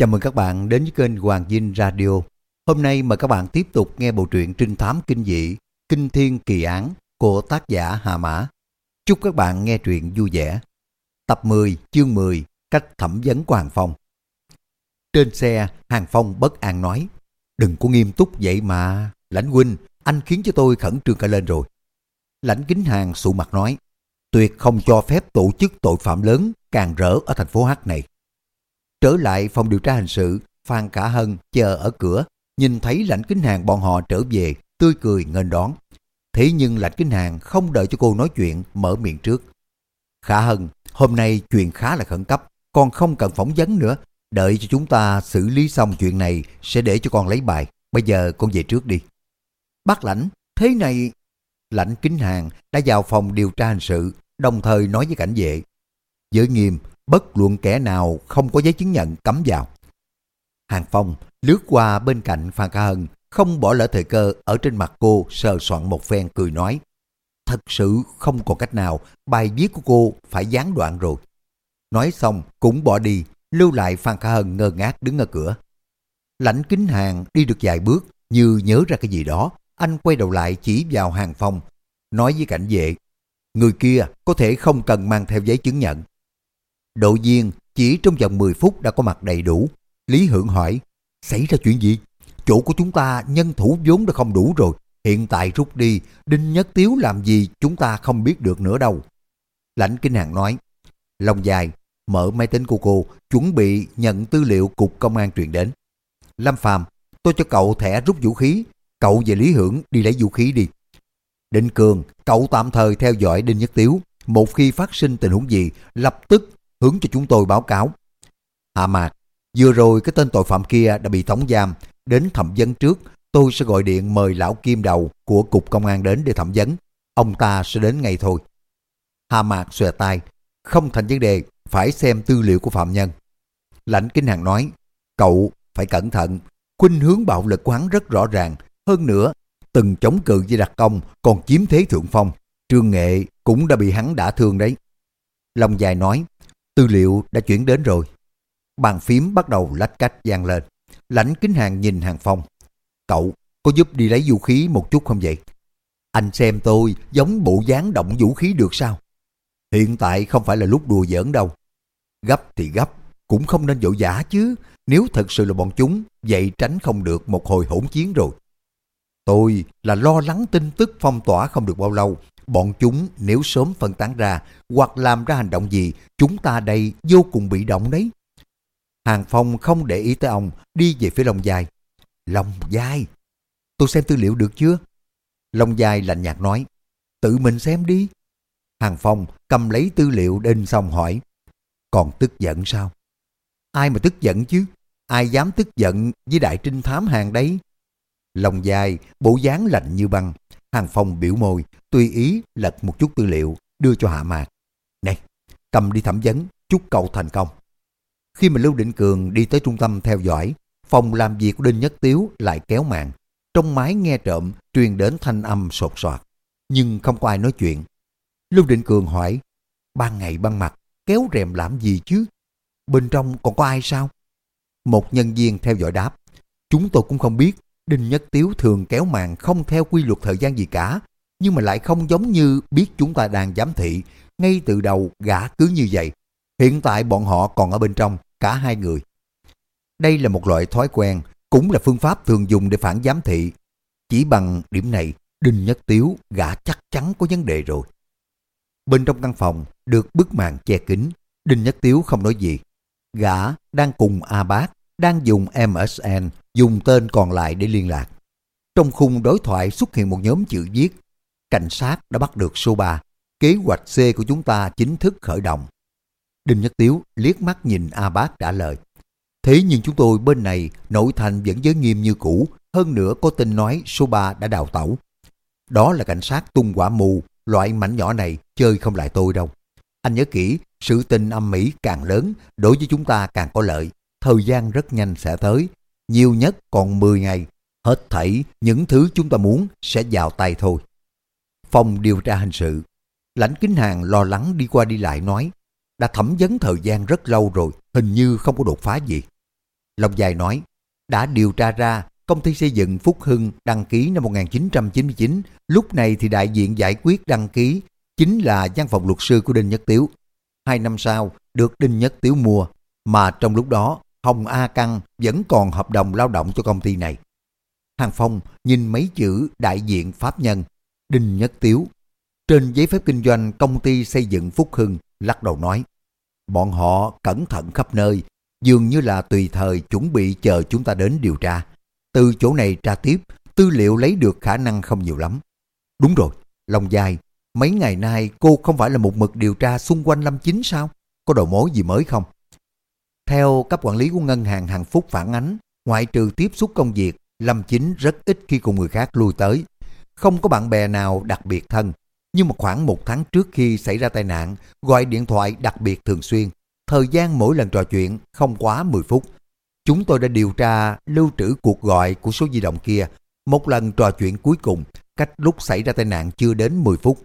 Chào mừng các bạn đến với kênh Hoàng Dinh Radio. Hôm nay mời các bạn tiếp tục nghe bộ truyện trinh thám kinh dị Kinh Thiên Kỳ Án của tác giả Hà Mã. Chúc các bạn nghe truyện vui vẻ. Tập 10, chương 10, cách thẩm vấn của Hàng Phong. Trên xe, Hàng Phong bất an nói, đừng có nghiêm túc vậy mà. Lãnh huynh, anh khiến cho tôi khẩn trương cả lên rồi. Lãnh kính hàng sụ mặt nói, tuyệt không cho phép tổ chức tội phạm lớn càng rỡ ở thành phố H này. Trở lại phòng điều tra hình sự, Phan Cả Hân chờ ở cửa, nhìn thấy lãnh kính hàng bọn họ trở về, tươi cười nghênh đón. Thế nhưng lãnh kính hàng không đợi cho cô nói chuyện, mở miệng trước. Khả Hân, hôm nay chuyện khá là khẩn cấp, con không cần phỏng vấn nữa. Đợi cho chúng ta xử lý xong chuyện này, sẽ để cho con lấy bài. Bây giờ con về trước đi. Bác lãnh, thế này... Lãnh kính hàng đã vào phòng điều tra hình sự, đồng thời nói với cảnh vệ. Giới nghiêm, bất luận kẻ nào không có giấy chứng nhận cấm vào. Hàng Phong lướt qua bên cạnh Phan Ca Hân, không bỏ lỡ thời cơ ở trên mặt cô sờ soạn một phen cười nói. Thật sự không còn cách nào, bài viết của cô phải gián đoạn rồi. Nói xong cũng bỏ đi, lưu lại Phan Ca Hân ngơ ngác đứng ở cửa. Lãnh kính hàng đi được vài bước, như nhớ ra cái gì đó, anh quay đầu lại chỉ vào Hàng Phong, nói với cảnh vệ, người kia có thể không cần mang theo giấy chứng nhận. Đội viên chỉ trong vòng 10 phút đã có mặt đầy đủ. Lý Hưởng hỏi, xảy ra chuyện gì? Chỗ của chúng ta nhân thủ vốn đã không đủ rồi. Hiện tại rút đi, Đinh Nhất Tiếu làm gì chúng ta không biết được nữa đâu. Lãnh Kinh Hàng nói, Lòng dài, mở máy tính của cô, chuẩn bị nhận tư liệu cục công an truyền đến. Lâm Phàm, tôi cho cậu thẻ rút vũ khí, cậu về Lý Hưởng đi lấy vũ khí đi. Đinh Cường, cậu tạm thời theo dõi Đinh Nhất Tiếu. Một khi phát sinh tình huống gì, lập tức hướng cho chúng tôi báo cáo. Hạ Mạc, vừa rồi cái tên tội phạm kia đã bị tống giam, đến thẩm vấn trước, tôi sẽ gọi điện mời lão kim đầu của cục công an đến để thẩm vấn. Ông ta sẽ đến ngay thôi. Hạ Mạc xòe tay, không thành vấn đề, phải xem tư liệu của phạm nhân. Lãnh Kinh Hàng nói, cậu phải cẩn thận, khuynh hướng bạo lực của hắn rất rõ ràng, hơn nữa, từng chống cự với đặc công còn chiếm thế thượng phong, trương nghệ cũng đã bị hắn đả thương đấy. Long dài nói, Tư liệu đã chuyển đến rồi. Bàn phím bắt đầu lách cách gian lên. Lãnh kính hàng nhìn hàng phong. Cậu có giúp đi lấy vũ khí một chút không vậy? Anh xem tôi giống bộ dáng động vũ khí được sao? Hiện tại không phải là lúc đùa giỡn đâu. Gấp thì gấp, cũng không nên vội vã chứ. Nếu thật sự là bọn chúng, vậy tránh không được một hồi hỗn chiến rồi. Tôi là lo lắng tin tức phong tỏa không được bao lâu, Bọn chúng nếu sớm phân tán ra hoặc làm ra hành động gì, chúng ta đây vô cùng bị động đấy. Hàng Phong không để ý tới ông, đi về phía Long Dài. Long Dài, tôi xem tư liệu được chưa? Long Dài lạnh nhạt nói, tự mình xem đi. Hàng Phong cầm lấy tư liệu đinh xong hỏi, còn tức giận sao? Ai mà tức giận chứ? Ai dám tức giận với đại trinh thám hàng đấy? Lòng dài, bộ dáng lạnh như băng. Hàng Phong biểu môi, tùy ý lật một chút tư liệu, đưa cho Hạ Mạc. Này, cầm đi thẩm vấn, chúc cậu thành công. Khi mà Lưu Định Cường đi tới trung tâm theo dõi, phòng làm việc của Đinh Nhất Tiếu lại kéo mạng. Trong máy nghe trộm truyền đến thanh âm sột soạt, nhưng không có ai nói chuyện. Lưu Định Cường hỏi, ban ngày ban mặt, kéo rèm làm gì chứ? Bên trong còn có ai sao? Một nhân viên theo dõi đáp, chúng tôi cũng không biết, Đinh Nhất Tiếu thường kéo màn không theo quy luật thời gian gì cả, nhưng mà lại không giống như biết chúng ta đang giám thị. Ngay từ đầu gã cứ như vậy. Hiện tại bọn họ còn ở bên trong, cả hai người. Đây là một loại thói quen, cũng là phương pháp thường dùng để phản giám thị. Chỉ bằng điểm này, Đinh Nhất Tiếu gã chắc chắn có vấn đề rồi. Bên trong căn phòng được bức màn che kín, Đinh Nhất Tiếu không nói gì. Gã đang cùng A Bác, đang dùng MSN, dùng tên còn lại để liên lạc. Trong khung đối thoại xuất hiện một nhóm chữ viết cảnh sát đã bắt được số 3. Kế hoạch C của chúng ta chính thức khởi động. Đinh Nhất Tiếu liếc mắt nhìn A Bác trả lời. Thế nhưng chúng tôi bên này nội thành vẫn giới nghiêm như cũ, hơn nữa có tin nói số 3 đã đào tẩu. Đó là cảnh sát tung quả mù, loại mảnh nhỏ này chơi không lại tôi đâu. Anh nhớ kỹ, sự tình âm mỹ càng lớn, đối với chúng ta càng có lợi. Thời gian rất nhanh sẽ tới, nhiều nhất còn 10 ngày. Hết thảy những thứ chúng ta muốn sẽ vào tay thôi phòng điều tra hình sự. Lãnh Kính Hàng lo lắng đi qua đi lại nói, đã thẩm vấn thời gian rất lâu rồi, hình như không có đột phá gì. Long Dài nói, đã điều tra ra công ty xây dựng Phúc Hưng đăng ký năm 1999, lúc này thì đại diện giải quyết đăng ký chính là văn phòng luật sư của Đinh Nhất Tiếu. Hai năm sau, được Đinh Nhất Tiếu mua, mà trong lúc đó, Hồng A Căng vẫn còn hợp đồng lao động cho công ty này. Hàng Phong nhìn mấy chữ đại diện pháp nhân, Đinh Nhất Tiếu. Trên giấy phép kinh doanh công ty xây dựng Phúc Hưng lắc đầu nói, bọn họ cẩn thận khắp nơi, dường như là tùy thời chuẩn bị chờ chúng ta đến điều tra. Từ chỗ này tra tiếp, tư liệu lấy được khả năng không nhiều lắm. Đúng rồi, Long dài, mấy ngày nay cô không phải là một mực điều tra xung quanh Lâm Chính sao? Có đầu mối gì mới không? Theo cấp quản lý của ngân hàng Hằng Phúc phản ánh, ngoại trừ tiếp xúc công việc, Lâm Chính rất ít khi cùng người khác lui tới. Không có bạn bè nào đặc biệt thân, nhưng mà khoảng một tháng trước khi xảy ra tai nạn, gọi điện thoại đặc biệt thường xuyên. Thời gian mỗi lần trò chuyện không quá 10 phút. Chúng tôi đã điều tra lưu trữ cuộc gọi của số di động kia. Một lần trò chuyện cuối cùng, cách lúc xảy ra tai nạn chưa đến 10 phút.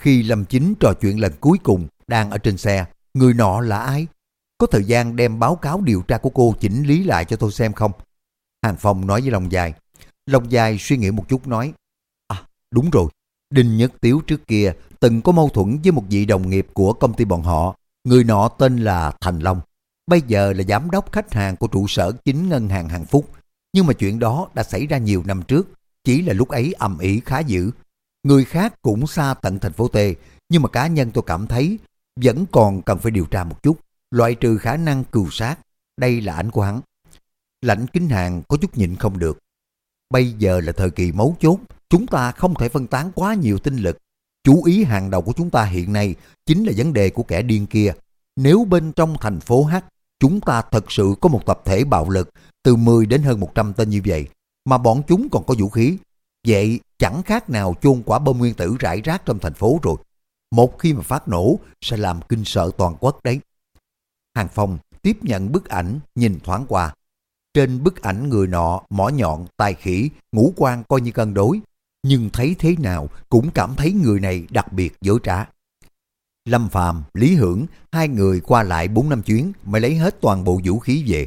Khi Lâm Chính trò chuyện lần cuối cùng, đang ở trên xe, người nọ là ai? Có thời gian đem báo cáo điều tra của cô chỉnh lý lại cho tôi xem không? Hàng Phong nói với Long Dài. Long Dài suy nghĩ một chút nói. À, đúng rồi. Đinh Nhất Tiếu trước kia từng có mâu thuẫn với một vị đồng nghiệp của công ty bọn họ. Người nọ tên là Thành Long. Bây giờ là giám đốc khách hàng của trụ sở chính ngân hàng Hằng Phúc. Nhưng mà chuyện đó đã xảy ra nhiều năm trước. Chỉ là lúc ấy ầm ĩ khá dữ. Người khác cũng xa tận thành phố T. Nhưng mà cá nhân tôi cảm thấy vẫn còn cần phải điều tra một chút. Loại trừ khả năng cừu sát. Đây là ảnh của hắn. Lãnh kính hàng có chút nhịn không được. Bây giờ là thời kỳ mấu chốt, chúng ta không thể phân tán quá nhiều tinh lực. Chú ý hàng đầu của chúng ta hiện nay chính là vấn đề của kẻ điên kia. Nếu bên trong thành phố H, chúng ta thật sự có một tập thể bạo lực từ 10 đến hơn 100 tên như vậy, mà bọn chúng còn có vũ khí, vậy chẳng khác nào chôn quả bom nguyên tử rải rác trong thành phố rồi. Một khi mà phát nổ sẽ làm kinh sợ toàn quốc đấy. Hàng Phong tiếp nhận bức ảnh nhìn thoáng qua, trên bức ảnh người nọ mỏ nhọn, tai khỉ, ngũ quan coi như cân đối, nhưng thấy thế nào cũng cảm thấy người này đặc biệt dối trá. Lâm Phàm, Lý Hưởng, hai người qua lại bốn năm chuyến mới lấy hết toàn bộ vũ khí về.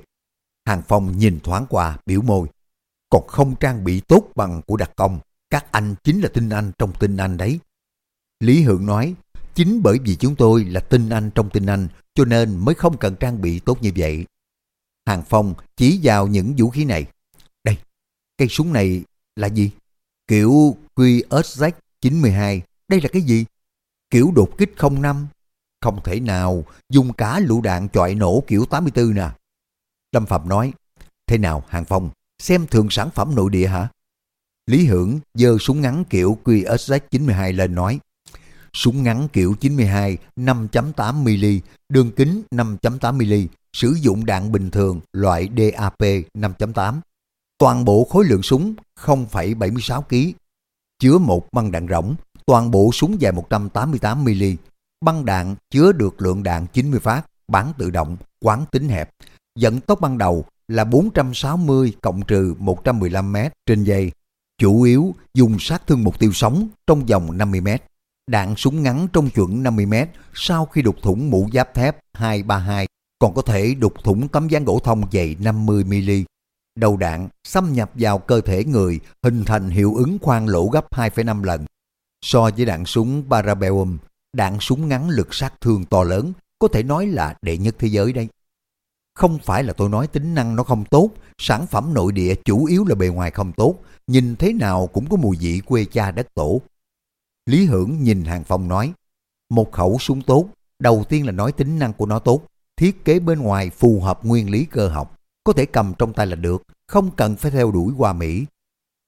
Hàng Phong nhìn thoáng qua, biểu môi. Còn không trang bị tốt bằng của đặc công, các anh chính là tinh anh trong tinh anh đấy. Lý Hưởng nói, chính bởi vì chúng tôi là tinh anh trong tinh anh, cho nên mới không cần trang bị tốt như vậy. Hàng Phong chỉ vào những vũ khí này. Đây, cây súng này là gì? Kiểu QSZ 92, đây là cái gì? Kiểu đột kích 05. Không thể nào dùng cả lựu đạn chọi nổ kiểu 84 nè. Lâm Phạm nói, thế nào Hàng Phong, xem thường sản phẩm nội địa hả? Lý Hưởng giơ súng ngắn kiểu QSZ 92 lên nói, súng ngắn kiểu 92 5.8mm, đường kính 5.8mm, sử dụng đạn bình thường loại DAP 5.8. Toàn bộ khối lượng súng 0,76 kg, chứa một băng đạn rỗng, toàn bộ súng dài 188mm. Băng đạn chứa được lượng đạn 90 phát, bán tự động, quán tính hẹp. Dẫn tốc ban đầu là 460 cộng trừ 115 m trên giây. Chủ yếu dùng sát thương mục tiêu sống trong vòng 50 m. Đạn súng ngắn trong chuẩn 50 m sau khi đục thủng mũ giáp thép 232 còn có thể đục thủng tấm ván gỗ thông dày 50mm. Đầu đạn xâm nhập vào cơ thể người hình thành hiệu ứng khoan lỗ gấp 2,5 lần. So với đạn súng Parabellum, đạn súng ngắn lực sát thương to lớn, có thể nói là đệ nhất thế giới đây. Không phải là tôi nói tính năng nó không tốt, sản phẩm nội địa chủ yếu là bề ngoài không tốt, nhìn thế nào cũng có mùi vị quê cha đất tổ. Lý Hưởng nhìn Hàng Phong nói, một khẩu súng tốt, đầu tiên là nói tính năng của nó tốt, thiết kế bên ngoài phù hợp nguyên lý cơ học, có thể cầm trong tay là được, không cần phải theo đuổi qua Mỹ.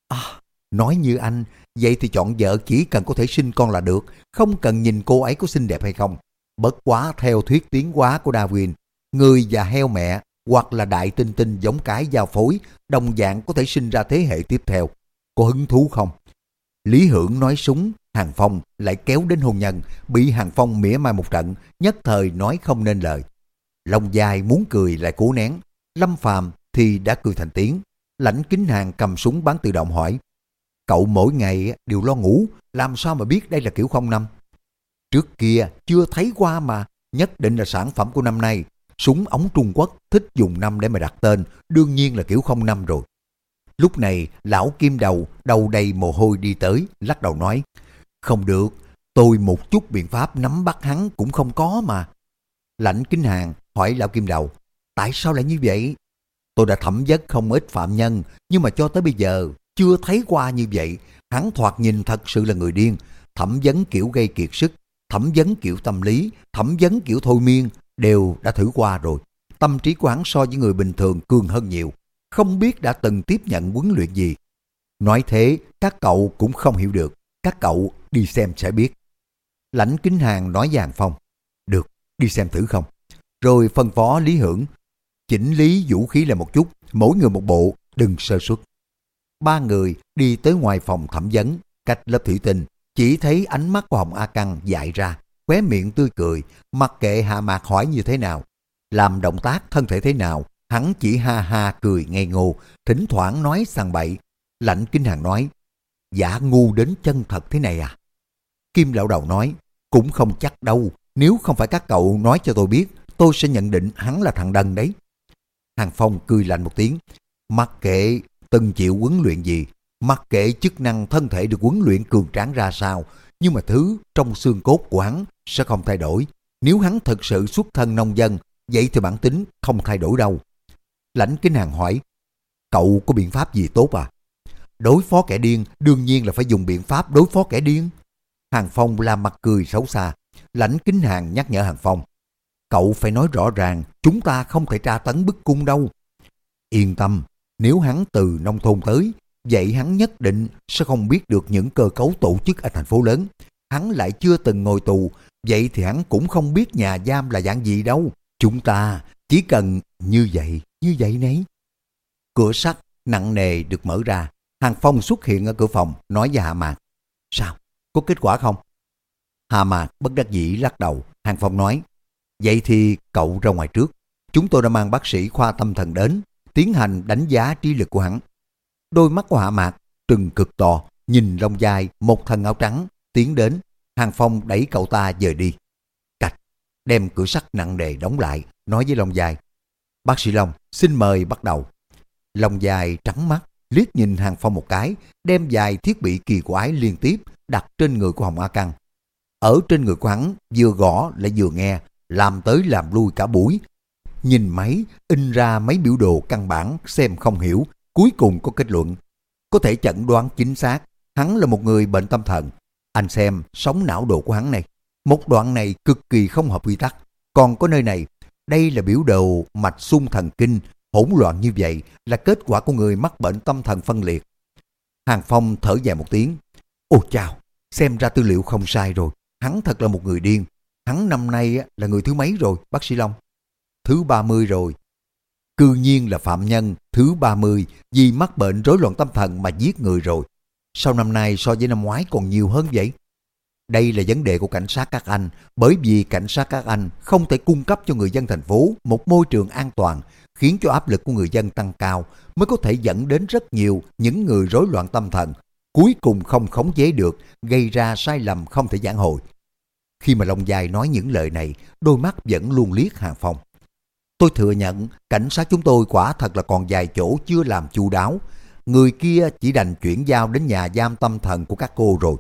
À, nói như anh, vậy thì chọn vợ chỉ cần có thể sinh con là được, không cần nhìn cô ấy có xinh đẹp hay không. Bất quá theo thuyết tiến hóa của Darwin, người và heo mẹ hoặc là đại tinh tinh giống cái giao phối, đồng dạng có thể sinh ra thế hệ tiếp theo. Có hứng thú không? Lý Hưởng nói súng, Hàng Phong lại kéo đến hôn nhân, bị Hàng Phong mỉa mai một trận, nhất thời nói không nên lời. Lòng dài muốn cười lại cố nén. Lâm Phàm thì đã cười thành tiếng. Lãnh kính hàng cầm súng bắn tự động hỏi. Cậu mỗi ngày đều lo ngủ, làm sao mà biết đây là kiểu không năm? Trước kia chưa thấy qua mà, nhất định là sản phẩm của năm nay. Súng ống Trung Quốc thích dùng năm để mà đặt tên, đương nhiên là kiểu không năm rồi. Lúc này, lão kim đầu, đầu đầy mồ hôi đi tới, lắc đầu nói, không được, tôi một chút biện pháp nắm bắt hắn cũng không có mà. Lãnh kính hàng hỏi lão kim đầu, tại sao lại như vậy? Tôi đã thẩm vấn không ít phạm nhân, nhưng mà cho tới bây giờ chưa thấy qua như vậy. Hắn thoạt nhìn thật sự là người điên, thẩm vấn kiểu gây kiệt sức, thẩm vấn kiểu tâm lý, thẩm vấn kiểu thôi miên, đều đã thử qua rồi. Tâm trí của hắn so với người bình thường cường hơn nhiều, không biết đã từng tiếp nhận huấn luyện gì. Nói thế, các cậu cũng không hiểu được, các cậu đi xem sẽ biết. Lãnh Kính Hàng nói với Phong, được, đi xem thử không? Rồi phân phó Lý Hưởng, chỉnh lý vũ khí lại một chút, mỗi người một bộ, đừng sơ suất. Ba người đi tới ngoài phòng thẩm vấn, cách lớp thủy tinh, chỉ thấy ánh mắt của Hồng A Căng dại ra, khóe miệng tươi cười, mặc kệ Hạ Mạc hỏi như thế nào, làm động tác thân thể thế nào, hắn chỉ ha ha cười ngây ngô, thỉnh thoảng nói sang bậy. Lạnh Kinh Hàng nói, giả ngu đến chân thật thế này à? Kim lão đầu nói, cũng không chắc đâu, nếu không phải các cậu nói cho tôi biết, tôi sẽ nhận định hắn là thằng đần đấy. Hàng Phong cười lạnh một tiếng, mặc kệ từng chịu huấn luyện gì, mặc kệ chức năng thân thể được huấn luyện cường tráng ra sao, nhưng mà thứ trong xương cốt của hắn sẽ không thay đổi. Nếu hắn thật sự xuất thân nông dân, vậy thì bản tính không thay đổi đâu. Lãnh kính hàng hỏi, cậu có biện pháp gì tốt à? Đối phó kẻ điên, đương nhiên là phải dùng biện pháp đối phó kẻ điên. Hàng Phong làm mặt cười xấu xa. Lãnh kính hàng nhắc nhở Hàng Phong. Cậu phải nói rõ ràng, chúng ta không thể tra tấn bức cung đâu. Yên tâm, nếu hắn từ nông thôn tới, vậy hắn nhất định sẽ không biết được những cơ cấu tổ chức ở thành phố lớn. Hắn lại chưa từng ngồi tù, vậy thì hắn cũng không biết nhà giam là dạng gì đâu. Chúng ta chỉ cần như vậy, như vậy nấy. Cửa sắt nặng nề được mở ra. Hàng Phong xuất hiện ở cửa phòng, nói với Hạ Mạc. Sao? Có kết quả không? Hạ Mạc bất đắc dĩ lắc đầu. Hàng Phong nói. Vậy thì cậu ra ngoài trước. Chúng tôi đã mang bác sĩ khoa tâm thần đến, tiến hành đánh giá trí lực của hắn. Đôi mắt của Hạ Mạc trừng cực to, nhìn lông dài, một thân áo trắng, tiến đến. Hàng Phong đẩy cậu ta dời đi. Cạch, đem cửa sắt nặng nề đóng lại, nói với lông dài. Bác sĩ Long, xin mời bắt đầu. Lòng dài trắng mắt, liếc nhìn Hàng Phong một cái, đem dài thiết bị kỳ quái liên tiếp đặt trên người của Hồng A Căng. Ở trên người của hắn, vừa gõ lại vừa nghe, làm tới làm lui cả buổi. Nhìn máy, in ra mấy biểu đồ căn bản, xem không hiểu, cuối cùng có kết luận. Có thể chẩn đoán chính xác, hắn là một người bệnh tâm thần. Anh xem sống não độ của hắn này. Một đoạn này cực kỳ không hợp quy tắc. Còn có nơi này, đây là biểu đồ mạch xung thần kinh, hỗn loạn như vậy là kết quả của người mắc bệnh tâm thần phân liệt. Hàng Phong thở dài một tiếng. ôi chào, xem ra tư liệu không sai rồi. Hắn thật là một người điên. Hắn năm nay là người thứ mấy rồi, bác sĩ Long? Thứ 30 rồi. Cư nhiên là phạm nhân thứ 30 vì mắc bệnh rối loạn tâm thần mà giết người rồi. Sau năm nay so với năm ngoái còn nhiều hơn vậy? Đây là vấn đề của cảnh sát các anh, bởi vì cảnh sát các anh không thể cung cấp cho người dân thành phố một môi trường an toàn, khiến cho áp lực của người dân tăng cao, mới có thể dẫn đến rất nhiều những người rối loạn tâm thần, cuối cùng không khống chế được, gây ra sai lầm không thể giảng hồi. Khi mà Long Dài nói những lời này, đôi mắt vẫn luôn liếc Hàng Phong. Tôi thừa nhận, cảnh sát chúng tôi quả thật là còn vài chỗ chưa làm chu đáo. Người kia chỉ đành chuyển giao đến nhà giam tâm thần của các cô rồi.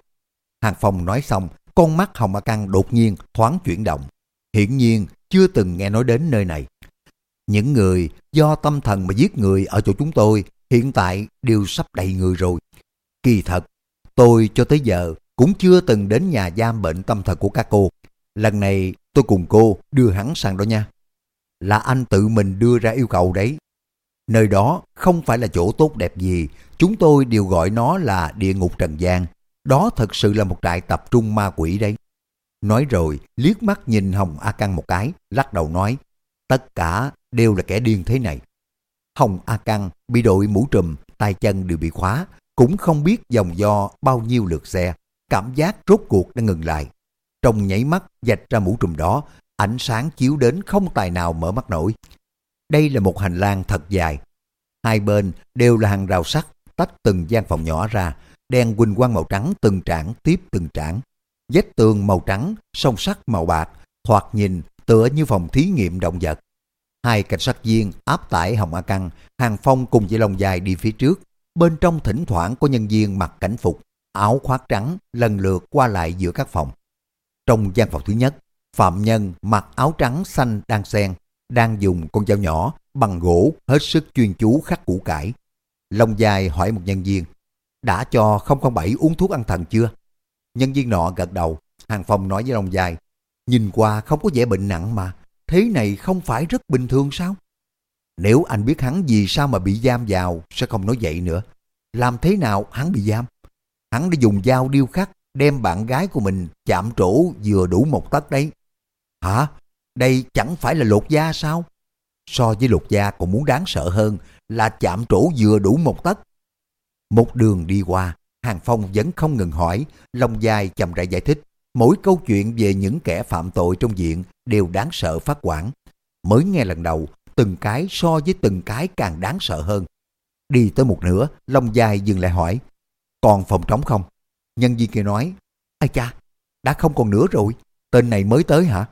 Hàng Phong nói xong, con mắt Hồng A Căng đột nhiên thoáng chuyển động. Hiển nhiên chưa từng nghe nói đến nơi này. Những người do tâm thần mà giết người ở chỗ chúng tôi hiện tại đều sắp đầy người rồi. Kỳ thật, tôi cho tới giờ cũng chưa từng đến nhà giam bệnh tâm thần của các cô. Lần này tôi cùng cô đưa hắn sang đó nha. Là anh tự mình đưa ra yêu cầu đấy. Nơi đó không phải là chỗ tốt đẹp gì, chúng tôi đều gọi nó là địa ngục trần gian. Đó thật sự là một trại tập trung ma quỷ đấy. Nói rồi, liếc mắt nhìn Hồng A Căng một cái, lắc đầu nói, tất cả đều là kẻ điên thế này. Hồng A Căng bị đội mũ trùm, tay chân đều bị khóa, cũng không biết dòng do bao nhiêu lượt xe, cảm giác rốt cuộc đã ngừng lại. Trong nhảy mắt dạch ra mũ trùm đó, ánh sáng chiếu đến không tài nào mở mắt nổi. Đây là một hành lang thật dài. Hai bên đều là hàng rào sắt, tách từng gian phòng nhỏ ra, đèn quỳnh quang màu trắng từng trảng tiếp từng trảng. Vách tường màu trắng, song sắt màu bạc, thoạt nhìn tựa như phòng thí nghiệm động vật. Hai cảnh sát viên áp tải Hồng A Căng, Hàng Phong cùng với lồng dài đi phía trước. Bên trong thỉnh thoảng có nhân viên mặc cảnh phục, áo khoác trắng lần lượt qua lại giữa các phòng. Trong gian phòng thứ nhất, phạm nhân mặc áo trắng xanh đang sen đang dùng con dao nhỏ bằng gỗ hết sức chuyên chú khắc củ cải. Long dài hỏi một nhân viên, đã cho 007 uống thuốc ăn thần chưa? Nhân viên nọ gật đầu, Hàng Phong nói với Long dài, nhìn qua không có vẻ bệnh nặng mà, thế này không phải rất bình thường sao? Nếu anh biết hắn vì sao mà bị giam vào, sẽ không nói vậy nữa. Làm thế nào hắn bị giam? Hắn đã dùng dao điêu khắc, đem bạn gái của mình chạm trổ vừa đủ một tấc đấy. Hả? Đây chẳng phải là lột da sao? So với lột da còn muốn đáng sợ hơn là chạm trổ vừa đủ một tấc. Một đường đi qua, Hàng Phong vẫn không ngừng hỏi, lòng dài chậm rãi giải thích. Mỗi câu chuyện về những kẻ phạm tội trong diện đều đáng sợ phát quản. Mới nghe lần đầu, từng cái so với từng cái càng đáng sợ hơn. Đi tới một nửa, Long dài dừng lại hỏi, còn phòng trống không? Nhân viên kia nói, ai cha, đã không còn nữa rồi, tên này mới tới hả?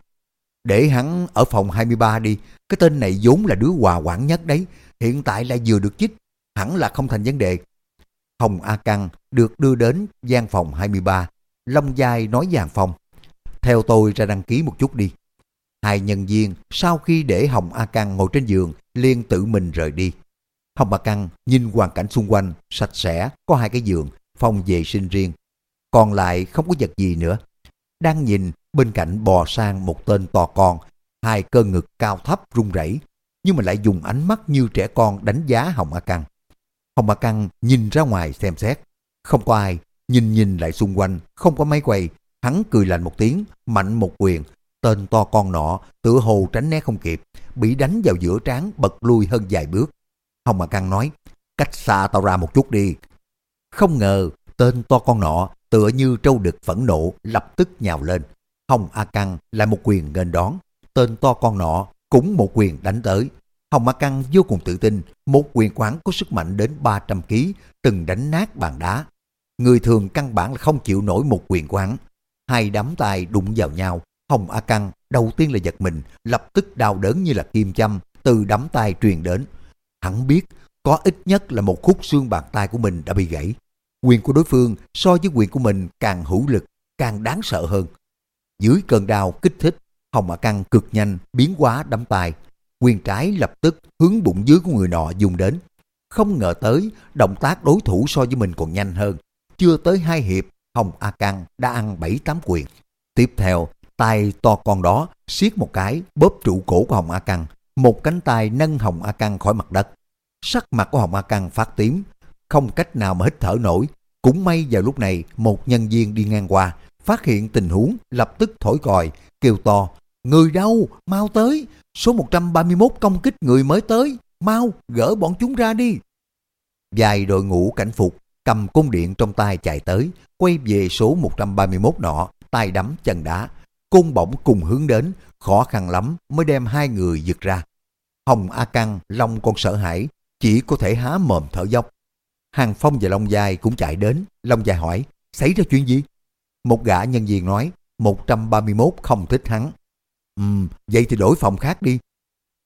Để hắn ở phòng 23 đi, cái tên này vốn là đứa hòa quản nhất đấy, hiện tại lại vừa được chích, hẳn là không thành vấn đề. Hồng A Căng được đưa đến gian phòng 23, Long Giai nói giàn phòng theo tôi ra đăng ký một chút đi. Hai nhân viên sau khi để Hồng A Căng ngồi trên giường liền tự mình rời đi. Hồng A Căng nhìn hoàn cảnh xung quanh sạch sẽ, có hai cái giường, phòng vệ sinh riêng. Còn lại không có vật gì nữa. Đang nhìn bên cạnh bò sang một tên to con, hai cơ ngực cao thấp run rẩy, nhưng mà lại dùng ánh mắt như trẻ con đánh giá Hồng A Căng. Hồng A Căng nhìn ra ngoài xem xét, không có ai, nhìn nhìn lại xung quanh, không có máy quay, hắn cười lạnh một tiếng, mạnh một quyền, tên to con nọ tựa hồ tránh né không kịp, bị đánh vào giữa trán bật lui hơn vài bước. Hồng A Căng nói, cách xa tao ra một chút đi. Không ngờ, tên to con nọ tựa như trâu đực phẫn nộ lập tức nhào lên. Hồng A Căng lại một quyền nghênh đón, tên to con nọ cũng một quyền đánh tới. Hồng A Căng vô cùng tự tin, một quyền quán có sức mạnh đến 300 kg, từng đánh nát bàn đá. Người thường căn bản là không chịu nổi một quyền quán. Hai đám tay đụng vào nhau, Hồng A Căng đầu tiên là giật mình, lập tức đau đớn như là kim châm từ đấm tay truyền đến. Hắn biết có ít nhất là một khúc xương bàn tay của mình đã bị gãy. Quyền của đối phương so với quyền của mình càng hữu lực, càng đáng sợ hơn. Dưới cơn đau kích thích, Hồng A Căng cực nhanh biến hóa đấm tay. Quyền trái lập tức hướng bụng dưới của người nọ dùng đến. Không ngờ tới, động tác đối thủ so với mình còn nhanh hơn. Chưa tới hai hiệp, Hồng A Căng đã ăn bảy tám quyền. Tiếp theo, tay to con đó siết một cái bóp trụ cổ của Hồng A Căng. Một cánh tay nâng Hồng A Căng khỏi mặt đất. Sắc mặt của Hồng A Căng phát tím, không cách nào mà hít thở nổi. Cũng may vào lúc này một nhân viên đi ngang qua, phát hiện tình huống lập tức thổi còi, kêu to, người đâu, mau tới, số 131 công kích người mới tới, mau gỡ bọn chúng ra đi. dài đội ngũ cảnh phục cầm cung điện trong tay chạy tới, quay về số 131 nọ, tay đấm chân đá. Côn bỗng cùng hướng đến, khó khăn lắm mới đem hai người giật ra. Hồng A Căng, Long còn sợ hãi, chỉ có thể há mồm thở dốc. Hàng Phong và Long Dài cũng chạy đến, Long Dài hỏi, xảy ra chuyện gì? Một gã nhân viên nói, 131 không thích hắn. Ừm, vậy thì đổi phòng khác đi.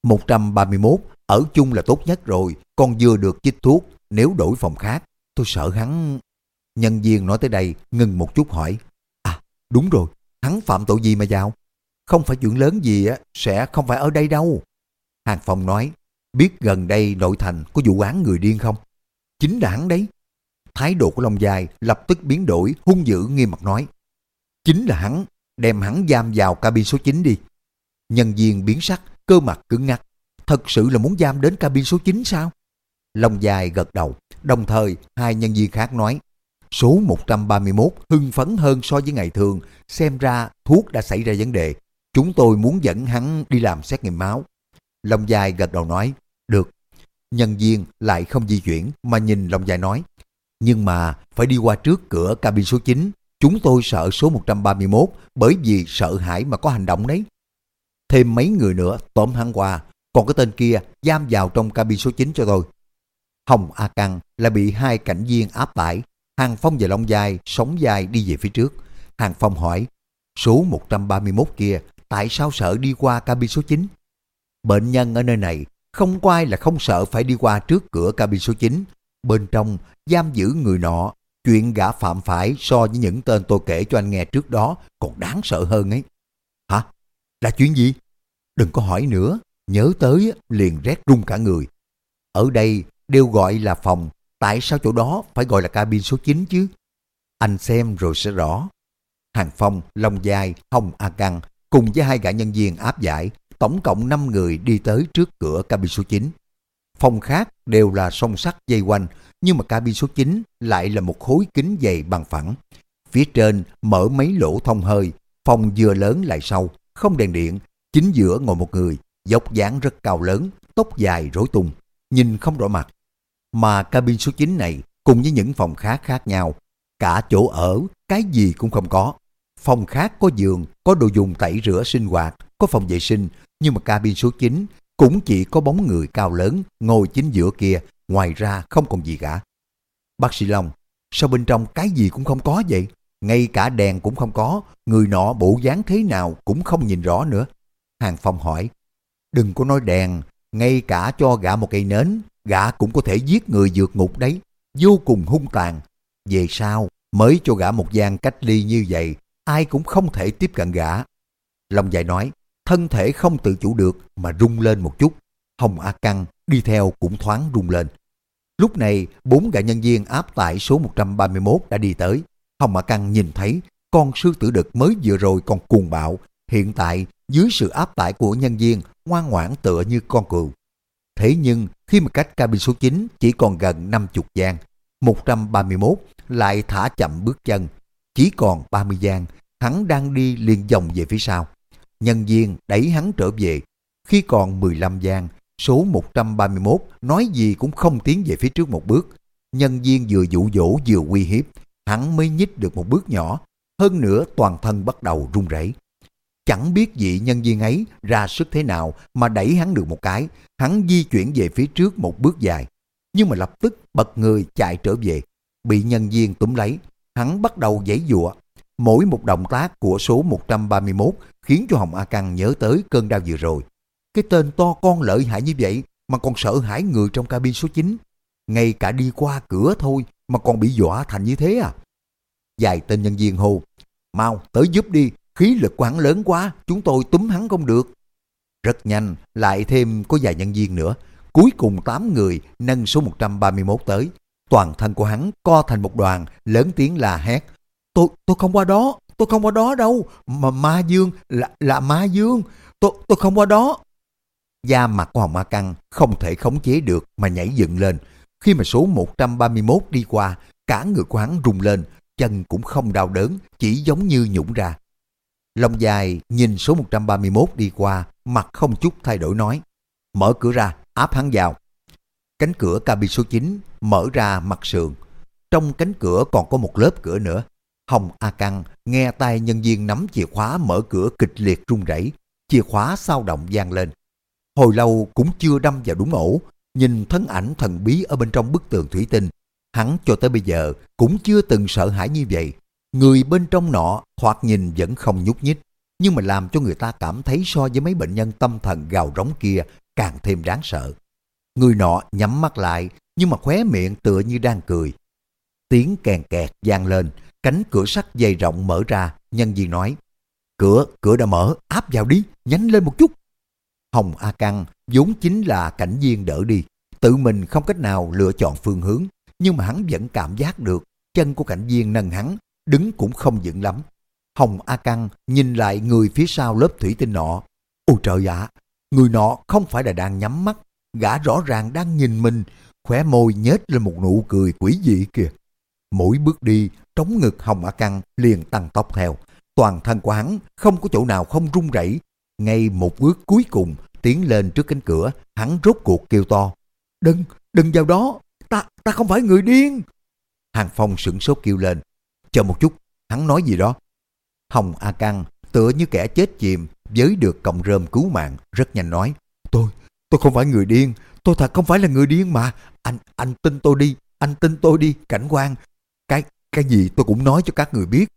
131 ở chung là tốt nhất rồi, con vừa được chích thuốc, nếu đổi phòng khác, tôi sợ hắn... Nhân viên nói tới đây, ngừng một chút hỏi, à, đúng rồi, hắn phạm tội gì mà vào? Không phải chuyện lớn gì á, sẽ không phải ở đây đâu. Hàng Phong nói, biết gần đây nội thành có vụ án người điên không? Chính là hắn đấy. Thái độ của Long Dài lập tức biến đổi, hung dữ nghiêm mặt nói. Chính là hắn, đem hắn giam vào cabin số 9 đi. Nhân viên biến sắc, cơ mặt cứng ngắc. Thật sự là muốn giam đến cabin số 9 sao? Long Dài gật đầu, đồng thời hai nhân viên khác nói. Số 131 hưng phấn hơn so với ngày thường, xem ra thuốc đã xảy ra vấn đề. Chúng tôi muốn dẫn hắn đi làm xét nghiệm máu. Long Dài gật đầu nói, được. Nhân viên lại không di chuyển mà nhìn Long Dài nói, nhưng mà phải đi qua trước cửa cabin số 9. Chúng tôi sợ số 131 bởi vì sợ hãi mà có hành động đấy. Thêm mấy người nữa tóm hắn qua, còn cái tên kia giam vào trong cabin số 9 cho tôi. Hồng A Căng là bị hai cảnh viên áp tải. Hàng Phong và Long Giai sống dài đi về phía trước. Hàng Phong hỏi, số 131 kia tại sao sợ đi qua cabin số 9? Bệnh nhân ở nơi này không có ai là không sợ phải đi qua trước cửa cabin số 9. Bên trong giam giữ người nọ, chuyện gã phạm phải so với những tên tôi kể cho anh nghe trước đó còn đáng sợ hơn ấy. Hả? Là chuyện gì? Đừng có hỏi nữa, nhớ tới liền rét run cả người. Ở đây đều gọi là phòng, tại sao chỗ đó phải gọi là cabin số 9 chứ? Anh xem rồi sẽ rõ. Hàng Phong, Long Giai, Hồng A Căng cùng với hai gã nhân viên áp giải, tổng cộng 5 người đi tới trước cửa cabin số 9. Phòng khác đều là song sắt dây quanh, nhưng mà cabin số 9 lại là một khối kính dày bằng phẳng. Phía trên mở mấy lỗ thông hơi, phòng vừa lớn lại sâu, không đèn điện, chính giữa ngồi một người, dốc dáng rất cao lớn, tóc dài rối tung, nhìn không rõ mặt. Mà cabin số 9 này cùng với những phòng khác khác nhau, cả chỗ ở, cái gì cũng không có. Phòng khác có giường, có đồ dùng tẩy rửa sinh hoạt, có phòng vệ sinh, nhưng mà cabin số 9 cũng chỉ có bóng người cao lớn ngồi chính giữa kia, ngoài ra không còn gì cả. Bác sĩ Long, sao bên trong cái gì cũng không có vậy? Ngay cả đèn cũng không có, người nọ bộ dáng thế nào cũng không nhìn rõ nữa. Hàng Phong hỏi, đừng có nói đèn, ngay cả cho gã một cây nến, gã cũng có thể giết người vượt ngục đấy, vô cùng hung tàn. Về sau, mới cho gã một gian cách ly như vậy, ai cũng không thể tiếp cận gã. Long dài nói, thân thể không tự chủ được mà rung lên một chút. Hồng A Căng đi theo cũng thoáng rung lên. Lúc này, bốn gã nhân viên áp tại số 131 đã đi tới. Hồng A Căng nhìn thấy con sư tử đực mới vừa rồi còn cuồng bạo, hiện tại dưới sự áp tải của nhân viên ngoan ngoãn tựa như con cừu. Thế nhưng khi mà cách cabin số 9 chỉ còn gần 50 gian, 131 lại thả chậm bước chân, chỉ còn 30 gian, hắn đang đi liền dòng về phía sau. Nhân viên đẩy hắn trở về, khi còn 15 gian, số 131 nói gì cũng không tiến về phía trước một bước. Nhân viên vừa dụ dỗ vừa uy hiếp, hắn mới nhích được một bước nhỏ, hơn nữa toàn thân bắt đầu run rẩy. Chẳng biết vị nhân viên ấy ra sức thế nào mà đẩy hắn được một cái, hắn di chuyển về phía trước một bước dài. Nhưng mà lập tức bật người chạy trở về, bị nhân viên túm lấy, hắn bắt đầu giãy dụa. Mỗi một động tác của số 131 khiến cho Hồng A Căng nhớ tới cơn đau vừa rồi. Cái tên to con lợi hại như vậy mà còn sợ hãi người trong cabin số 9. Ngay cả đi qua cửa thôi mà còn bị dọa thành như thế à? Vài tên nhân viên hô, mau tới giúp đi, khí lực của hắn lớn quá, chúng tôi túm hắn không được. Rất nhanh, lại thêm có vài nhân viên nữa. Cuối cùng 8 người nâng số 131 tới. Toàn thân của hắn co thành một đoàn, lớn tiếng là hét. Tôi, tôi không qua đó, tôi không qua đó đâu, mà ma dương, là, là ma dương, tôi, tôi không qua đó. Da mặt của Hồng Ma Căng không thể khống chế được mà nhảy dựng lên. Khi mà số 131 đi qua, cả người của hắn rung lên, chân cũng không đau đớn, chỉ giống như nhũng ra. Long dài nhìn số 131 đi qua, mặt không chút thay đổi nói. Mở cửa ra, áp hắn vào. Cánh cửa cabin số 9 mở ra mặt sườn. Trong cánh cửa còn có một lớp cửa nữa. Hồng A Căng nghe tay nhân viên nắm chìa khóa mở cửa kịch liệt rung rẩy, chìa khóa sao động vang lên. Hồi lâu cũng chưa đâm vào đúng ổ, nhìn thân ảnh thần bí ở bên trong bức tường thủy tinh. Hắn cho tới bây giờ cũng chưa từng sợ hãi như vậy. Người bên trong nọ thoạt nhìn vẫn không nhúc nhích, nhưng mà làm cho người ta cảm thấy so với mấy bệnh nhân tâm thần gào rống kia càng thêm đáng sợ. Người nọ nhắm mắt lại, nhưng mà khóe miệng tựa như đang cười. Tiếng kèn kẹt vang lên, cánh cửa sắt dày rộng mở ra, nhân viên nói, Cửa, cửa đã mở, áp vào đi, nhánh lên một chút. Hồng A Căng vốn chính là cảnh viên đỡ đi, tự mình không cách nào lựa chọn phương hướng, nhưng mà hắn vẫn cảm giác được chân của cảnh viên nâng hắn, đứng cũng không vững lắm. Hồng A Căng nhìn lại người phía sau lớp thủy tinh nọ. Ôi trời ạ, người nọ không phải là đang nhắm mắt, gã rõ ràng đang nhìn mình, khóe môi nhếch lên một nụ cười quỷ dị kìa. Mỗi bước đi, trống ngực Hồng A Căng liền tăng tốc theo. Toàn thân của hắn không có chỗ nào không run rẩy. Ngay một bước cuối cùng, tiến lên trước cánh cửa, hắn rốt cuộc kêu to. Đừng, đừng vào đó, ta, ta không phải người điên. Hàng Phong sửng sốt kêu lên. Chờ một chút, hắn nói gì đó. Hồng A Căng tựa như kẻ chết chìm với được cọng rơm cứu mạng, rất nhanh nói. Tôi, tôi không phải người điên, tôi thật không phải là người điên mà. Anh, anh tin tôi đi, anh tin tôi đi, cảnh quan. Cái, cái gì tôi cũng nói cho các người biết.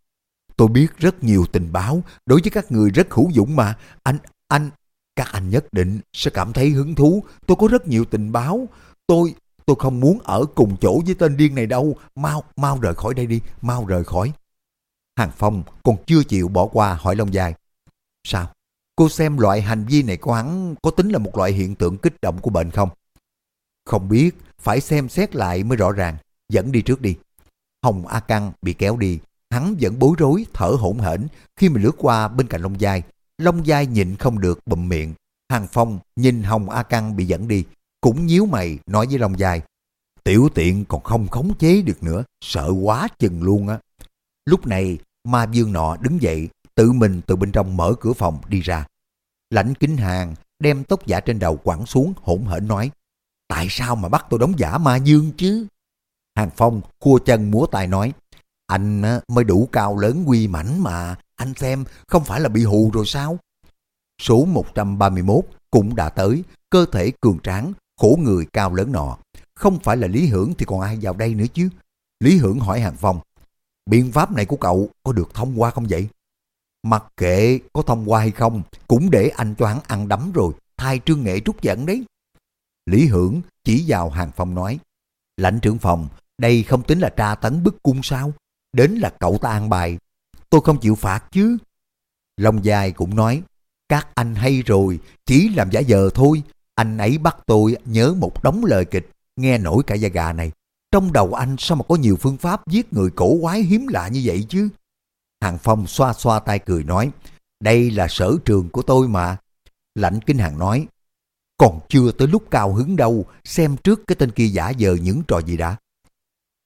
Tôi biết rất nhiều tình báo, đối với các người rất hữu dụng mà. Anh, anh, Các anh nhất định sẽ cảm thấy hứng thú. Tôi có rất nhiều tình báo. Tôi, tôi không muốn ở cùng chỗ với tên điên này đâu. Mau, mau rời khỏi đây đi, mau rời khỏi. Hàng Phong còn chưa chịu bỏ qua hỏi Long Dài. Sao? Cô xem loại hành vi này của hắn có tính là một loại hiện tượng kích động của bệnh không? Không biết, phải xem xét lại mới rõ ràng. Dẫn đi trước đi. Hồng A Căng bị kéo đi. Hắn vẫn bối rối, thở hổn hển khi mà lướt qua bên cạnh Long Giai. Long Giai nhịn không được bụm miệng. Hàng Phong nhìn Hồng A Căng bị dẫn đi. Cũng nhíu mày nói với Long dài Tiểu tiện còn không khống chế được nữa, sợ quá chừng luôn á. Lúc này, ma dương nọ đứng dậy, tự mình từ bên trong mở cửa phòng đi ra. Lãnh kính hàng đem tóc giả trên đầu quẳng xuống hỗn hển nói Tại sao mà bắt tôi đóng giả ma dương chứ? Hàng Phong khua chân múa tay nói Anh mới đủ cao lớn quy mảnh mà Anh xem không phải là bị hù rồi sao? Số 131 cũng đã tới Cơ thể cường tráng Khổ người cao lớn nọ Không phải là Lý Hưởng thì còn ai vào đây nữa chứ Lý Hưởng hỏi Hàng Phong Biện pháp này của cậu có được thông qua không vậy? Mặc kệ có thông qua hay không, cũng để anh cho hắn ăn đấm rồi, thay trương nghệ trút giận đấy. Lý Hưởng chỉ vào hàng phong nói, lãnh trưởng phòng, đây không tính là tra tấn bức cung sao? Đến là cậu ta ăn bài, tôi không chịu phạt chứ. Long dài cũng nói, các anh hay rồi, chỉ làm giả giờ thôi. Anh ấy bắt tôi nhớ một đống lời kịch, nghe nổi cả da gà này. Trong đầu anh sao mà có nhiều phương pháp giết người cổ quái hiếm lạ như vậy chứ? Hàng Phong xoa xoa tay cười nói, đây là sở trường của tôi mà. Lãnh Kinh Hàng nói, còn chưa tới lúc cao hứng đâu, xem trước cái tên kia giả dờ những trò gì đã.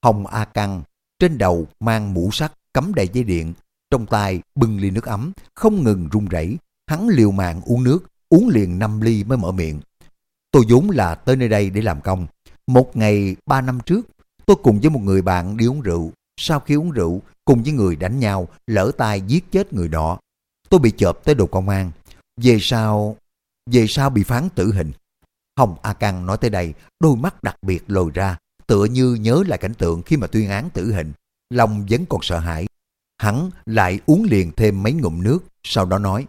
Hồng A Căng, trên đầu mang mũ sắt cắm đầy dây điện, trong tay bưng ly nước ấm, không ngừng run rẩy. Hắn liều mạng uống nước, uống liền 5 ly mới mở miệng. Tôi vốn là tới nơi đây để làm công. Một ngày ba năm trước, tôi cùng với một người bạn đi uống rượu. Sau khi uống rượu, cùng với người đánh nhau, lỡ tay giết chết người đó. Tôi bị chộp tới đồn công an. Về sau, về sau bị phán tử hình. Hồng A Căng nói tới đây, đôi mắt đặc biệt lồi ra, tựa như nhớ lại cảnh tượng khi mà tuyên án tử hình. Lòng vẫn còn sợ hãi. Hắn lại uống liền thêm mấy ngụm nước, sau đó nói,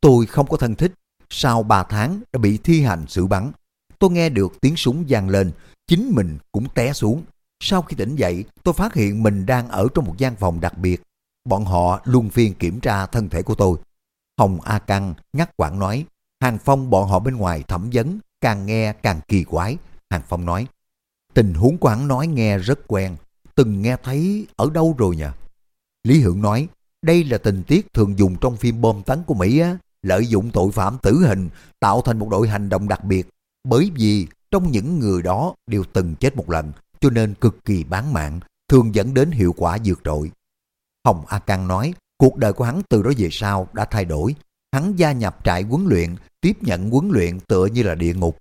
tôi không có thân thích, sau ba tháng đã bị thi hành xử bắn. Tôi nghe được tiếng súng vang lên, chính mình cũng té xuống, sau khi tỉnh dậy, tôi phát hiện mình đang ở trong một gian phòng đặc biệt. Bọn họ luôn phiên kiểm tra thân thể của tôi. Hồng A Căng ngắt quảng nói, Hàng Phong bọn họ bên ngoài thẩm vấn, càng nghe càng kỳ quái. Hàng Phong nói, tình huống quảng nói nghe rất quen, từng nghe thấy ở đâu rồi nhỉ? Lý Hưởng nói, đây là tình tiết thường dùng trong phim bom tấn của Mỹ á, lợi dụng tội phạm tử hình tạo thành một đội hành động đặc biệt. Bởi vì trong những người đó đều từng chết một lần, cho nên cực kỳ bán mạng, thường dẫn đến hiệu quả dược trội. Hồng A Căng nói, cuộc đời của hắn từ đó về sau đã thay đổi. Hắn gia nhập trại huấn luyện, tiếp nhận huấn luyện tựa như là địa ngục.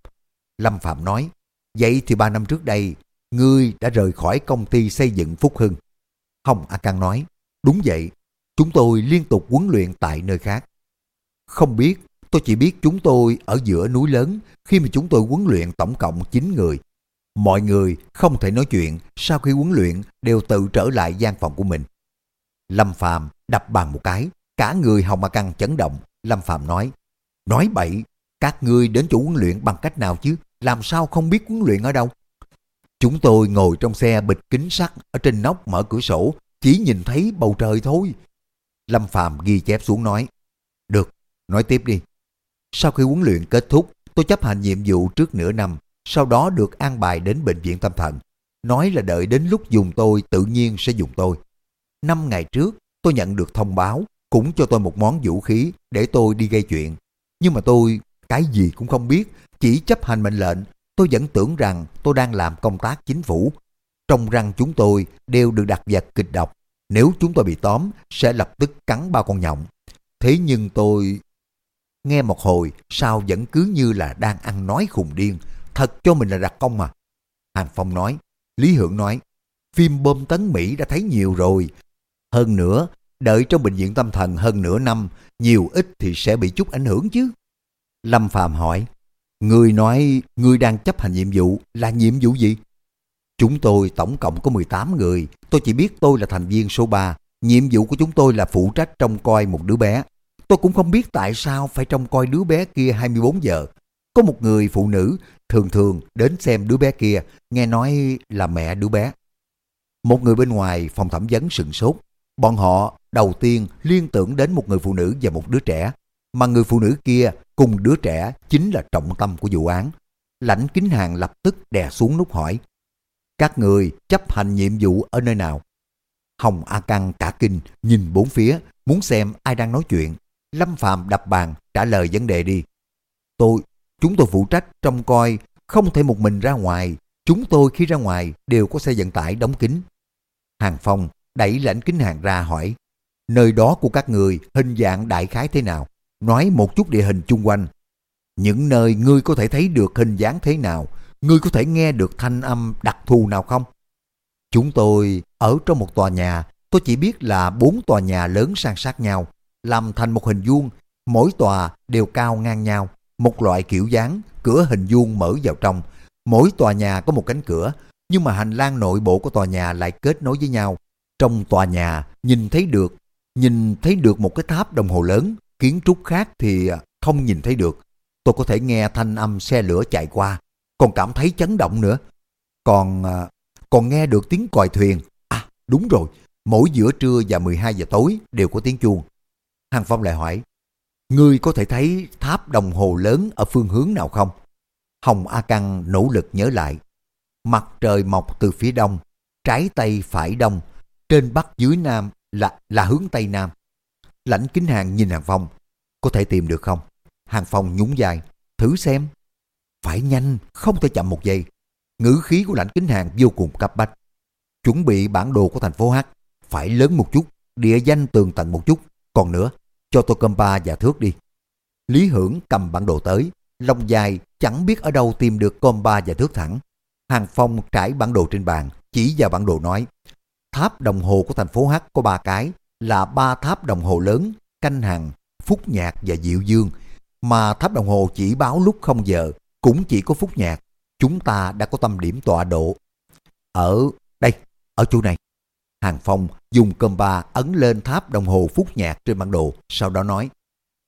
Lâm Phạm nói, vậy thì ba năm trước đây, ngươi đã rời khỏi công ty xây dựng Phúc Hưng. Hồng A Căng nói, đúng vậy, chúng tôi liên tục huấn luyện tại nơi khác. Không biết, tôi chỉ biết chúng tôi ở giữa núi lớn khi mà chúng tôi huấn luyện tổng cộng 9 người. Mọi người không thể nói chuyện, sau khi huấn luyện đều tự trở lại gian phòng của mình. Lâm Phàm đập bàn một cái, cả người Hồng Ma Căng chấn động. Lâm Phàm nói, nói bậy, các ngươi đến chỗ huấn luyện bằng cách nào chứ, làm sao không biết huấn luyện ở đâu? Chúng tôi ngồi trong xe bịch kính sắt ở trên nóc mở cửa sổ, chỉ nhìn thấy bầu trời thôi. Lâm Phàm ghi chép xuống nói, được, nói tiếp đi. Sau khi huấn luyện kết thúc, tôi chấp hành nhiệm vụ trước nửa năm, sau đó được an bài đến bệnh viện tâm thần. Nói là đợi đến lúc dùng tôi tự nhiên sẽ dùng tôi. Năm ngày trước, tôi nhận được thông báo, cũng cho tôi một món vũ khí để tôi đi gây chuyện. Nhưng mà tôi cái gì cũng không biết, chỉ chấp hành mệnh lệnh. Tôi vẫn tưởng rằng tôi đang làm công tác chính phủ. Trong răng chúng tôi đều được đặt vật kịch độc. Nếu chúng tôi bị tóm, sẽ lập tức cắn bao con nhộng. Thế nhưng tôi... Nghe một hồi, sao vẫn cứ như là đang ăn nói khùng điên, thật cho mình là đặc công mà. Hàng Phong nói, Lý Hưởng nói, phim bom tấn Mỹ đã thấy nhiều rồi. Hơn nữa, đợi trong bệnh viện tâm thần hơn nửa năm, nhiều ít thì sẽ bị chút ảnh hưởng chứ. Lâm Phàm hỏi, Người nói người đang chấp hành nhiệm vụ là nhiệm vụ gì? Chúng tôi tổng cộng có 18 người, tôi chỉ biết tôi là thành viên số 3. Nhiệm vụ của chúng tôi là phụ trách trông coi một đứa bé. Tôi cũng không biết tại sao phải trông coi đứa bé kia 24 giờ. Có một người phụ nữ thường thường đến xem đứa bé kia, nghe nói là mẹ đứa bé. Một người bên ngoài phòng thẩm vấn sừng sốt. Bọn họ đầu tiên liên tưởng đến một người phụ nữ và một đứa trẻ, mà người phụ nữ kia cùng đứa trẻ chính là trọng tâm của vụ án. Lãnh kính hàng lập tức đè xuống nút hỏi. Các người chấp hành nhiệm vụ ở nơi nào? Hồng A Căng cả kinh nhìn bốn phía, muốn xem ai đang nói chuyện. Lâm Phạm đập bàn trả lời vấn đề đi. Tôi, chúng tôi phụ trách trông coi, không thể một mình ra ngoài. Chúng tôi khi ra ngoài đều có xe vận tải đóng kín. Hàng Phong đẩy lãnh kính hàng ra hỏi, nơi đó của các người hình dạng đại khái thế nào? Nói một chút địa hình chung quanh. Những nơi ngươi có thể thấy được hình dáng thế nào? Ngươi có thể nghe được thanh âm đặc thù nào không? Chúng tôi ở trong một tòa nhà, tôi chỉ biết là bốn tòa nhà lớn san sát nhau, làm thành một hình vuông, mỗi tòa đều cao ngang nhau, một loại kiểu dáng, cửa hình vuông mở vào trong. Mỗi tòa nhà có một cánh cửa, nhưng mà hành lang nội bộ của tòa nhà lại kết nối với nhau. Trong tòa nhà nhìn thấy được, nhìn thấy được một cái tháp đồng hồ lớn, kiến trúc khác thì không nhìn thấy được. Tôi có thể nghe thanh âm xe lửa chạy qua, còn cảm thấy chấn động nữa. Còn à, còn nghe được tiếng còi thuyền. À, đúng rồi, mỗi giữa trưa và 12 giờ tối đều có tiếng chuông. Hàng Phong lại hỏi, Ngươi có thể thấy tháp đồng hồ lớn ở phương hướng nào không? Hồng A Căng nỗ lực nhớ lại. Mặt trời mọc từ phía đông, trái tây phải đông, trên bắc dưới nam là là hướng tây nam. Lãnh kính hàng nhìn Hàng Phong. Có thể tìm được không? Hàng Phong nhún dài, Thử xem. Phải nhanh, không thể chậm một giây. Ngữ khí của lãnh kính hàng vô cùng cấp bách. Chuẩn bị bản đồ của thành phố H. Phải lớn một chút, địa danh tường tận một chút. Còn nữa, cho tôi cơm ba và thước đi. Lý Hưởng cầm bản đồ tới, lông dài chẳng biết ở đâu tìm được cơm ba và thước thẳng. Hàng Phong trải bản đồ trên bàn, chỉ vào bản đồ nói, tháp đồng hồ của thành phố H có ba cái, là ba tháp đồng hồ lớn, canh hằng, phúc nhạc và diệu dương, mà tháp đồng hồ chỉ báo lúc không giờ, cũng chỉ có phúc nhạc. Chúng ta đã có tâm điểm tọa độ. Ở đây, ở chỗ này. Hàng Phong dùng cơm ba ấn lên tháp đồng hồ phút nhạc trên bản đồ, sau đó nói,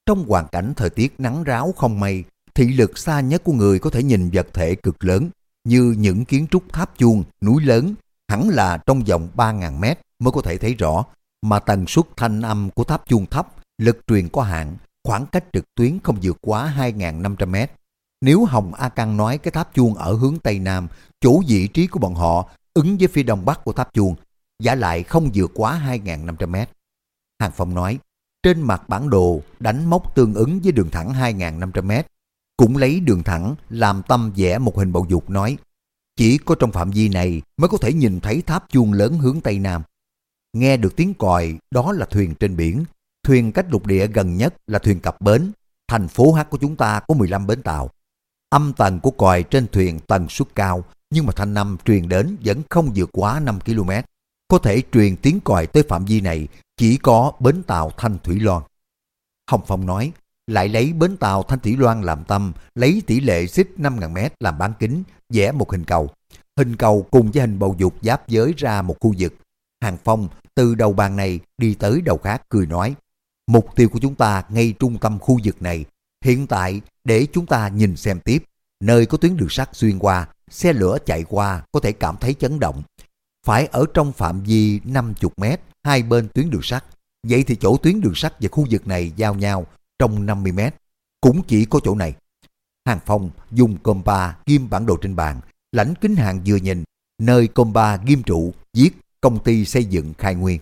trong hoàn cảnh thời tiết nắng ráo không mây, thị lực xa nhất của người có thể nhìn vật thể cực lớn, như những kiến trúc tháp chuông, núi lớn, hẳn là trong vòng 3.000 mét mới có thể thấy rõ, mà tần suất thanh âm của tháp chuông thấp, lực truyền có hạn, khoảng cách trực tuyến không vượt quá 2.500 mét. Nếu Hồng A Căng nói cái tháp chuông ở hướng Tây Nam, chỗ vị trí của bọn họ ứng với phía đông bắc của tháp chuông, giả lại không vượt quá 2.500 mét. Hàng Phong nói, trên mặt bản đồ đánh mốc tương ứng với đường thẳng 2.500 mét, cũng lấy đường thẳng làm tâm vẽ một hình bầu dục nói, chỉ có trong phạm vi này mới có thể nhìn thấy tháp chuông lớn hướng Tây Nam. Nghe được tiếng còi, đó là thuyền trên biển. Thuyền cách lục địa gần nhất là thuyền cập bến. Thành phố H của chúng ta có 15 bến tàu. Âm tần của còi trên thuyền tần suất cao, nhưng mà thanh âm truyền đến vẫn không vượt quá 5 km. Có thể truyền tiếng còi tới phạm vi này chỉ có bến tàu Thanh Thủy Loan. Hồng Phong nói, lại lấy bến tàu Thanh Thủy Loan làm tâm, lấy tỷ lệ xích 5.000 mét làm bán kính, vẽ một hình cầu. Hình cầu cùng với hình bầu dục giáp giới ra một khu vực. Hàng Phong từ đầu bàn này đi tới đầu khác cười nói, mục tiêu của chúng ta ngay trung tâm khu vực này. Hiện tại để chúng ta nhìn xem tiếp, nơi có tuyến đường sắt xuyên qua, xe lửa chạy qua có thể cảm thấy chấn động. Phải ở trong phạm vi 50 mét, hai bên tuyến đường sắt. Vậy thì chỗ tuyến đường sắt và khu vực này giao nhau trong 50 mét. Cũng chỉ có chỗ này. Hàng Phong dùng compa ghim bản đồ trên bàn. Lãnh kính hàng vừa nhìn, nơi compa ghim trụ viết công ty xây dựng khai nguyên.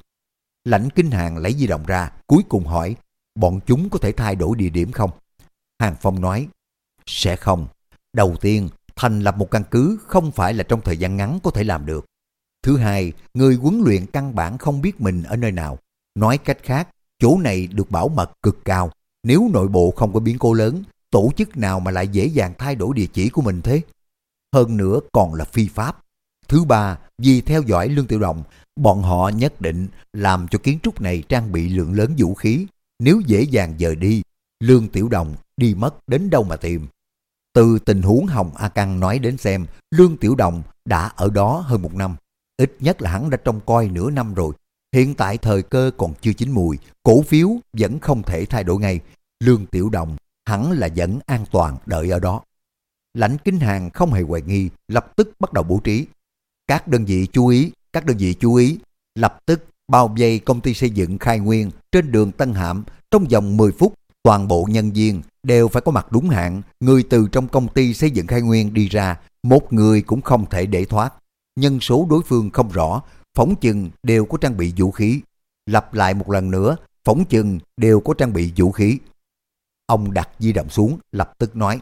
Lãnh kinh hàng lấy di động ra, cuối cùng hỏi, bọn chúng có thể thay đổi địa điểm không? Hàng Phong nói, sẽ không. Đầu tiên, thành lập một căn cứ không phải là trong thời gian ngắn có thể làm được. Thứ hai, người huấn luyện căn bản không biết mình ở nơi nào. Nói cách khác, chỗ này được bảo mật cực cao. Nếu nội bộ không có biến cố lớn, tổ chức nào mà lại dễ dàng thay đổi địa chỉ của mình thế? Hơn nữa còn là phi pháp. Thứ ba, vì theo dõi Lương Tiểu Đồng, bọn họ nhất định làm cho kiến trúc này trang bị lượng lớn vũ khí. Nếu dễ dàng dời đi, Lương Tiểu Đồng đi mất đến đâu mà tìm. Từ tình huống Hồng A Căng nói đến xem, Lương Tiểu Đồng đã ở đó hơn một năm. Ít nhất là hắn đã trông coi nửa năm rồi. Hiện tại thời cơ còn chưa chín mùi, cổ phiếu vẫn không thể thay đổi ngay. Lương Tiểu Đồng hẳn là vẫn an toàn đợi ở đó. Lãnh Kinh Hàng không hề hoài nghi, lập tức bắt đầu bố trí. Các đơn vị chú ý, các đơn vị chú ý, lập tức bao vây công ty xây dựng khai nguyên trên đường Tân Hạm trong vòng 10 phút. Toàn bộ nhân viên đều phải có mặt đúng hạn, người từ trong công ty xây dựng khai nguyên đi ra, một người cũng không thể để thoát. Nhân số đối phương không rõ, phóng chừng đều có trang bị vũ khí. Lặp lại một lần nữa, phóng chừng đều có trang bị vũ khí. Ông đặt di động xuống, lập tức nói.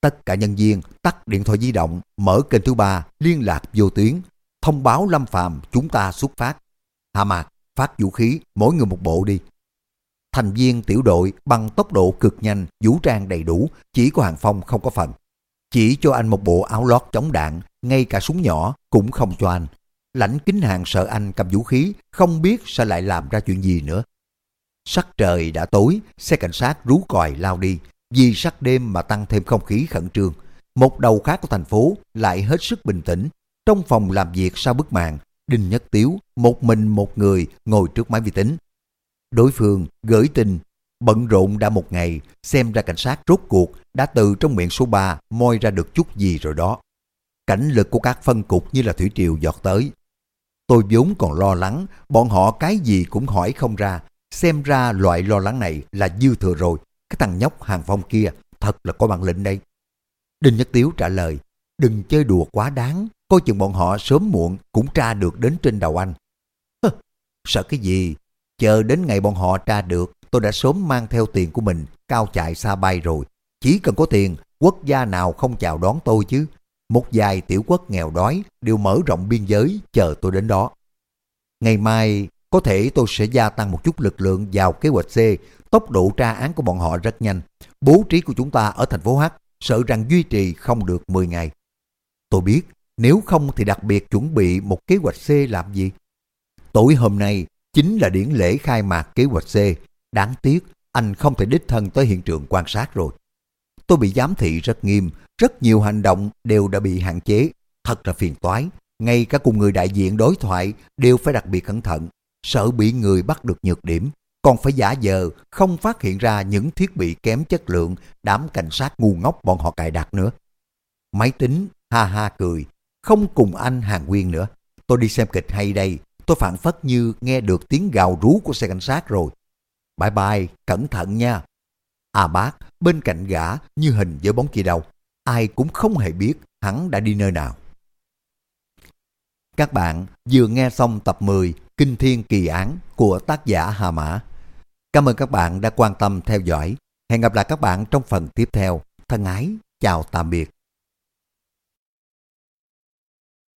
Tất cả nhân viên tắt điện thoại di động, mở kênh thứ ba, liên lạc vô tuyến, thông báo Lâm Phàm chúng ta xuất phát. Hạ Mạc, phát vũ khí, mỗi người một bộ đi. Thành viên tiểu đội bằng tốc độ cực nhanh, vũ trang đầy đủ, chỉ có Hàng Phong không có phần. Chỉ cho anh một bộ áo lót chống đạn, ngay cả súng nhỏ cũng không cho anh. Lãnh kính hàng sợ anh cầm vũ khí, không biết sẽ lại làm ra chuyện gì nữa. Sắc trời đã tối, xe cảnh sát rú còi lao đi, vì sắc đêm mà tăng thêm không khí khẩn trương. Một đầu khác của thành phố lại hết sức bình tĩnh. Trong phòng làm việc sau bức màn, Đinh Nhất Tiếu một mình một người ngồi trước máy vi tính. Đối phương gửi tin, bận rộn đã một ngày, xem ra cảnh sát rốt cuộc đã từ trong miệng số 3 moi ra được chút gì rồi đó. Cảnh lực của các phân cục như là thủy triều giọt tới. Tôi vốn còn lo lắng, bọn họ cái gì cũng hỏi không ra, xem ra loại lo lắng này là dư thừa rồi. Cái thằng nhóc hàng phong kia thật là có bản lĩnh đây. Đinh Nhất Tiếu trả lời, đừng chơi đùa quá đáng, coi chừng bọn họ sớm muộn cũng tra được đến trên đầu anh. Hơ, sợ cái gì, chờ đến ngày bọn họ tra được, tôi đã sớm mang theo tiền của mình, cao chạy xa bay rồi. Chỉ cần có tiền, quốc gia nào không chào đón tôi chứ. Một vài tiểu quốc nghèo đói đều mở rộng biên giới chờ tôi đến đó. Ngày mai, có thể tôi sẽ gia tăng một chút lực lượng vào kế hoạch C. Tốc độ tra án của bọn họ rất nhanh. Bố trí của chúng ta ở thành phố H sợ rằng duy trì không được 10 ngày. Tôi biết, nếu không thì đặc biệt chuẩn bị một kế hoạch C làm gì? Tối hôm nay chính là điển lễ khai mạc kế hoạch C. Đáng tiếc, anh không thể đích thân tới hiện trường quan sát rồi. Tôi bị giám thị rất nghiêm, rất nhiều hành động đều đã bị hạn chế, thật là phiền toái. Ngay cả cùng người đại diện đối thoại đều phải đặc biệt cẩn thận, sợ bị người bắt được nhược điểm, còn phải giả vờ không phát hiện ra những thiết bị kém chất lượng đám cảnh sát ngu ngốc bọn họ cài đặt nữa. Máy tính ha ha cười, không cùng anh Hàng Nguyên nữa. Tôi đi xem kịch hay đây, tôi phản phất như nghe được tiếng gào rú của xe cảnh sát rồi. Bye bye, cẩn thận nha. À bác, bên cạnh gã như hình với bóng kia đâu. Ai cũng không hề biết hắn đã đi nơi nào. Các bạn vừa nghe xong tập 10 Kinh Thiên Kỳ Án của tác giả Hà Mã. Cảm ơn các bạn đã quan tâm theo dõi. Hẹn gặp lại các bạn trong phần tiếp theo. Thân ái, chào tạm biệt.